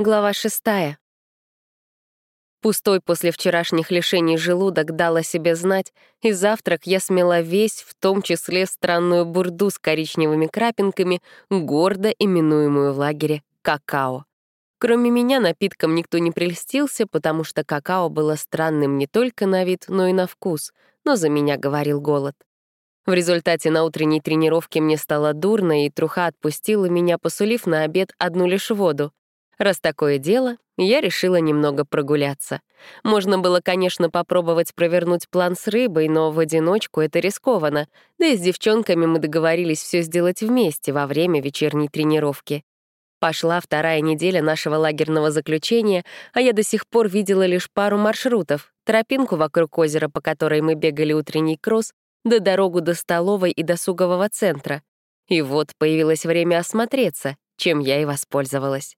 Глава шестая. Пустой после вчерашних лишений желудок дал о себе знать, и завтрак я смела весь, в том числе странную бурду с коричневыми крапинками, гордо именуемую в лагере какао. Кроме меня напитком никто не прельстился, потому что какао было странным не только на вид, но и на вкус, но за меня говорил голод. В результате на утренней тренировке мне стало дурно, и труха отпустила меня, посулив на обед одну лишь воду. Раз такое дело, я решила немного прогуляться. Можно было, конечно, попробовать провернуть план с рыбой, но в одиночку это рискованно. Да и с девчонками мы договорились все сделать вместе во время вечерней тренировки. Пошла вторая неделя нашего лагерного заключения, а я до сих пор видела лишь пару маршрутов, тропинку вокруг озера, по которой мы бегали утренний кросс, да дорогу до столовой и досугового центра. И вот появилось время осмотреться, чем я и воспользовалась.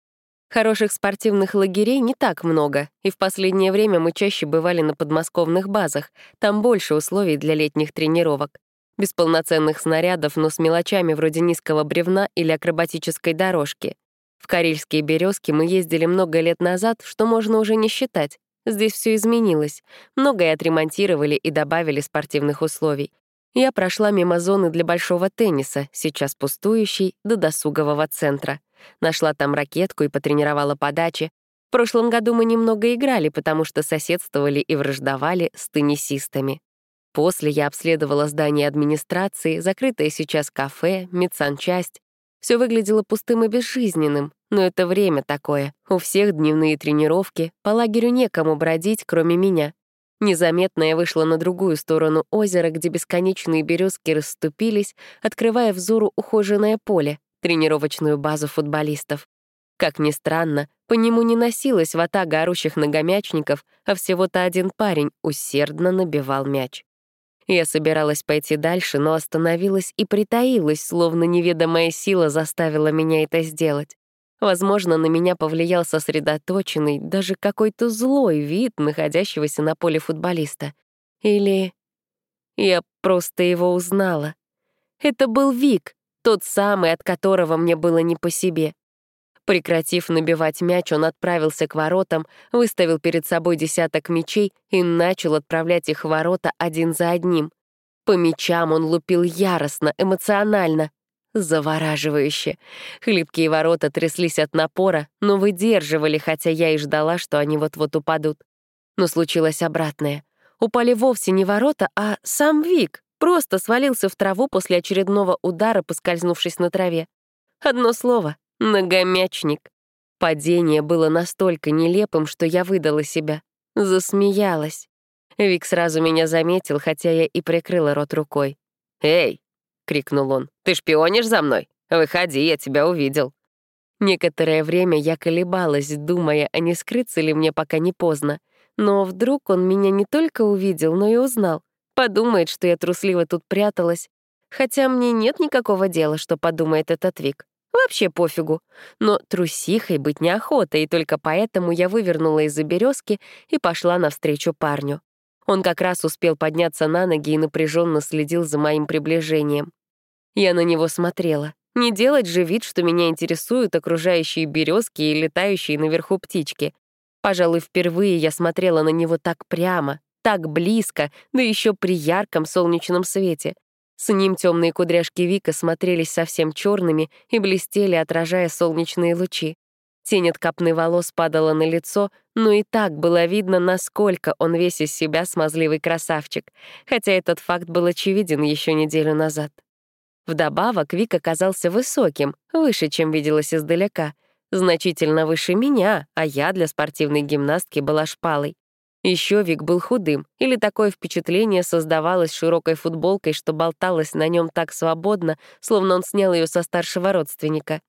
Хороших спортивных лагерей не так много, и в последнее время мы чаще бывали на подмосковных базах, там больше условий для летних тренировок. Без полноценных снарядов, но с мелочами вроде низкого бревна или акробатической дорожки. В Карельские березки мы ездили много лет назад, что можно уже не считать. Здесь все изменилось. Многое отремонтировали и добавили спортивных условий. Я прошла мимо зоны для большого тенниса, сейчас пустующей, до досугового центра. Нашла там ракетку и потренировала подачи. В прошлом году мы немного играли, потому что соседствовали и враждовали с теннисистами. После я обследовала здание администрации, закрытое сейчас кафе, медсанчасть. Все выглядело пустым и безжизненным, но это время такое. У всех дневные тренировки, по лагерю некому бродить, кроме меня. Незаметно я вышла на другую сторону озера, где бесконечные березки расступились, открывая взору ухоженное поле, тренировочную базу футболистов. Как ни странно, по нему не носилась ватага орущих многомячников, а всего-то один парень усердно набивал мяч. Я собиралась пойти дальше, но остановилась и притаилась, словно неведомая сила заставила меня это сделать. Возможно, на меня повлиял сосредоточенный, даже какой-то злой вид находящегося на поле футболиста. Или я просто его узнала. Это был Вик, тот самый, от которого мне было не по себе. Прекратив набивать мяч, он отправился к воротам, выставил перед собой десяток мячей и начал отправлять их в ворота один за одним. По мячам он лупил яростно, эмоционально, завораживающе. Хлипкие ворота тряслись от напора, но выдерживали, хотя я и ждала, что они вот-вот упадут. Но случилось обратное. Упали вовсе не ворота, а сам Вик, Просто свалился в траву после очередного удара, поскользнувшись на траве. Одно слово — многомячник. Падение было настолько нелепым, что я выдала себя. Засмеялась. Вик сразу меня заметил, хотя я и прикрыла рот рукой. «Эй!» — крикнул он. «Ты шпионишь за мной? Выходи, я тебя увидел». Некоторое время я колебалась, думая, а не скрыться ли мне, пока не поздно. Но вдруг он меня не только увидел, но и узнал. Подумает, что я трусливо тут пряталась. Хотя мне нет никакого дела, что подумает этот Вик. Вообще пофигу. Но трусихой быть неохота, и только поэтому я вывернула из-за березки и пошла навстречу парню. Он как раз успел подняться на ноги и напряженно следил за моим приближением. Я на него смотрела. Не делать же вид, что меня интересуют окружающие березки и летающие наверху птички. Пожалуй, впервые я смотрела на него так прямо, так близко, да еще при ярком солнечном свете. С ним темные кудряшки Вика смотрелись совсем черными и блестели, отражая солнечные лучи. Тень от копны волос падала на лицо, но и так было видно, насколько он весь из себя смазливый красавчик, хотя этот факт был очевиден еще неделю назад. Вдобавок Вик оказался высоким, выше, чем виделось издалека, значительно выше меня, а я для спортивной гимнастки была шпалой. Еще Вик был худым, или такое впечатление создавалось широкой футболкой, что болталась на нем так свободно, словно он снял ее со старшего родственника.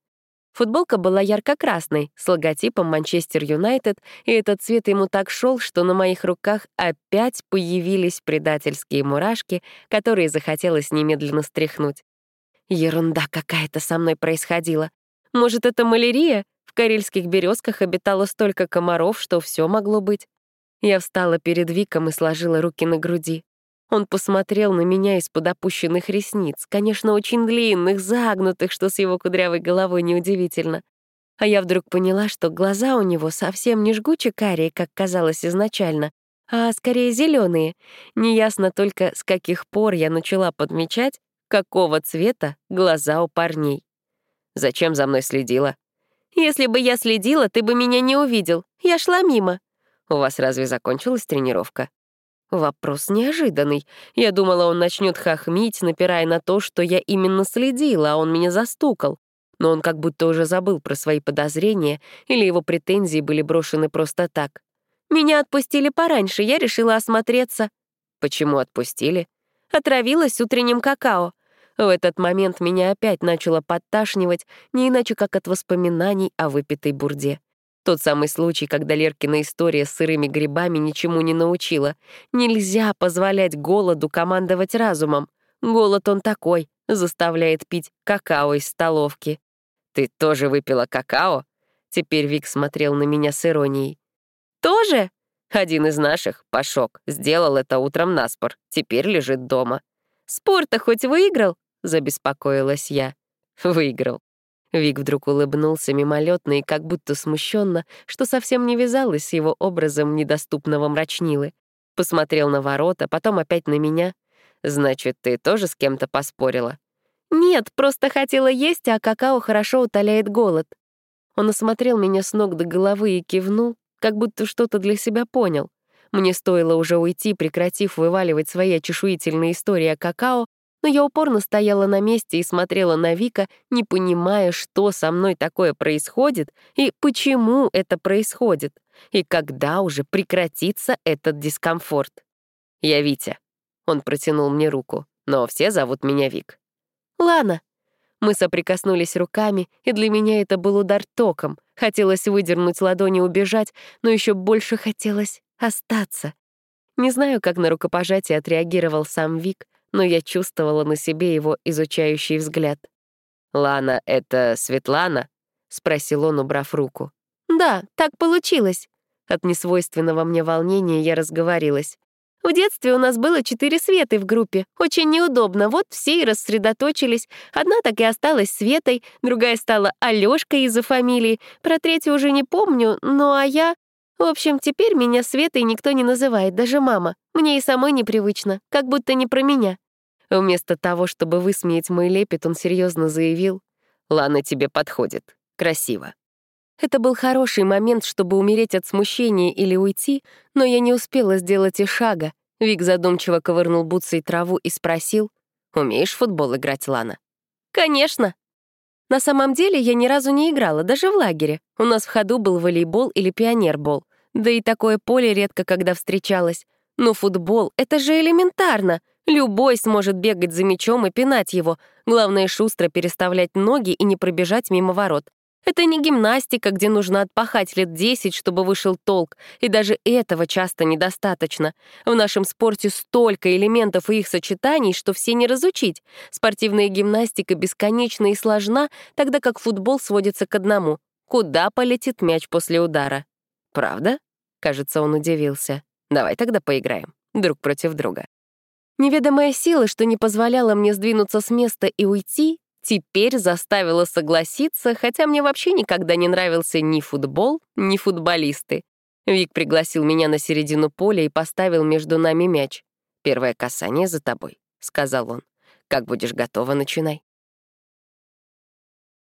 Футболка была ярко-красной, с логотипом Манчестер Юнайтед, и этот цвет ему так шел, что на моих руках опять появились предательские мурашки, которые захотелось немедленно стряхнуть. Ерунда какая-то со мной происходила. Может, это малярия? В карельских березках обитало столько комаров, что все могло быть. Я встала перед Виком и сложила руки на груди. Он посмотрел на меня из-под опущенных ресниц, конечно, очень длинных, загнутых, что с его кудрявой головой неудивительно. А я вдруг поняла, что глаза у него совсем не жгуче-карие, как казалось изначально, а скорее зеленые. Неясно только, с каких пор я начала подмечать, какого цвета глаза у парней. «Зачем за мной следила?» «Если бы я следила, ты бы меня не увидел. Я шла мимо». «У вас разве закончилась тренировка?» Вопрос неожиданный. Я думала, он начнет хохмить, напирая на то, что я именно следила, а он меня застукал. Но он как будто уже забыл про свои подозрения, или его претензии были брошены просто так. «Меня отпустили пораньше, я решила осмотреться». «Почему отпустили?» «Отравилась утренним какао. В этот момент меня опять начало подташнивать, не иначе как от воспоминаний о выпитой бурде. Тот самый случай, когда Леркина история с сырыми грибами ничему не научила. Нельзя позволять голоду командовать разумом. Голод он такой, заставляет пить какао из столовки. «Ты тоже выпила какао?» Теперь Вик смотрел на меня с иронией. «Тоже?» Один из наших, Пашок, сделал это утром на спор. Теперь лежит дома. «Спор-то хоть выиграл?» — забеспокоилась я. «Выиграл», Вик вдруг улыбнулся мимолетно и как будто смущенно, что совсем не вязалось с его образом недоступного мрачнилы. Посмотрел на ворота, потом опять на меня. «Значит, ты тоже с кем-то поспорила?» «Нет, просто хотела есть, а какао хорошо утоляет голод». Он осмотрел меня с ног до головы и кивнул, как будто что-то для себя понял. Мне стоило уже уйти, прекратив вываливать свои очешуительные истории о какао, но я упорно стояла на месте и смотрела на Вика, не понимая, что со мной такое происходит и почему это происходит, и когда уже прекратится этот дискомфорт. «Я Витя», — он протянул мне руку, но все зовут меня Вик. «Лана». Мы соприкоснулись руками, и для меня это был удар током. Хотелось выдернуть ладони и убежать, но еще больше хотелось остаться. Не знаю, как на рукопожатие отреагировал сам Вик, но я чувствовала на себе его изучающий взгляд. «Лана — это Светлана?» — спросил он, убрав руку. «Да, так получилось». От несвойственного мне волнения я разговорилась. В детстве у нас было четыре Светы в группе. Очень неудобно. Вот все и рассредоточились. Одна так и осталась Светой, другая стала Алёшкой из-за фамилии. Про третью уже не помню, ну а я... В общем, теперь меня Светой никто не называет, даже мама. Мне и самой непривычно, как будто не про меня. Вместо того, чтобы высмеять мой лепет, он серьезно заявил, «Лана тебе подходит. Красиво». Это был хороший момент, чтобы умереть от смущения или уйти, но я не успела сделать и шага. Вик задумчиво ковырнул бутсой траву и спросил, «Умеешь в футбол играть, Лана?» «Конечно». На самом деле я ни разу не играла, даже в лагере. У нас в ходу был волейбол или пионербол. Да и такое поле редко когда встречалось. Но футбол — это же элементарно. Любой сможет бегать за мячом и пинать его. Главное — шустро переставлять ноги и не пробежать мимо ворот. Это не гимнастика, где нужно отпахать лет 10, чтобы вышел толк, и даже этого часто недостаточно. В нашем спорте столько элементов и их сочетаний, что все не разучить. Спортивная гимнастика бесконечна и сложна, тогда как футбол сводится к одному. Куда полетит мяч после удара? Правда? Кажется, он удивился. Давай тогда поиграем. Друг против друга. Неведомая сила, что не позволяла мне сдвинуться с места и уйти, теперь заставила согласиться, хотя мне вообще никогда не нравился ни футбол, ни футболисты. Вик пригласил меня на середину поля и поставил между нами мяч. «Первое касание за тобой», — сказал он. «Как будешь готова, начинай».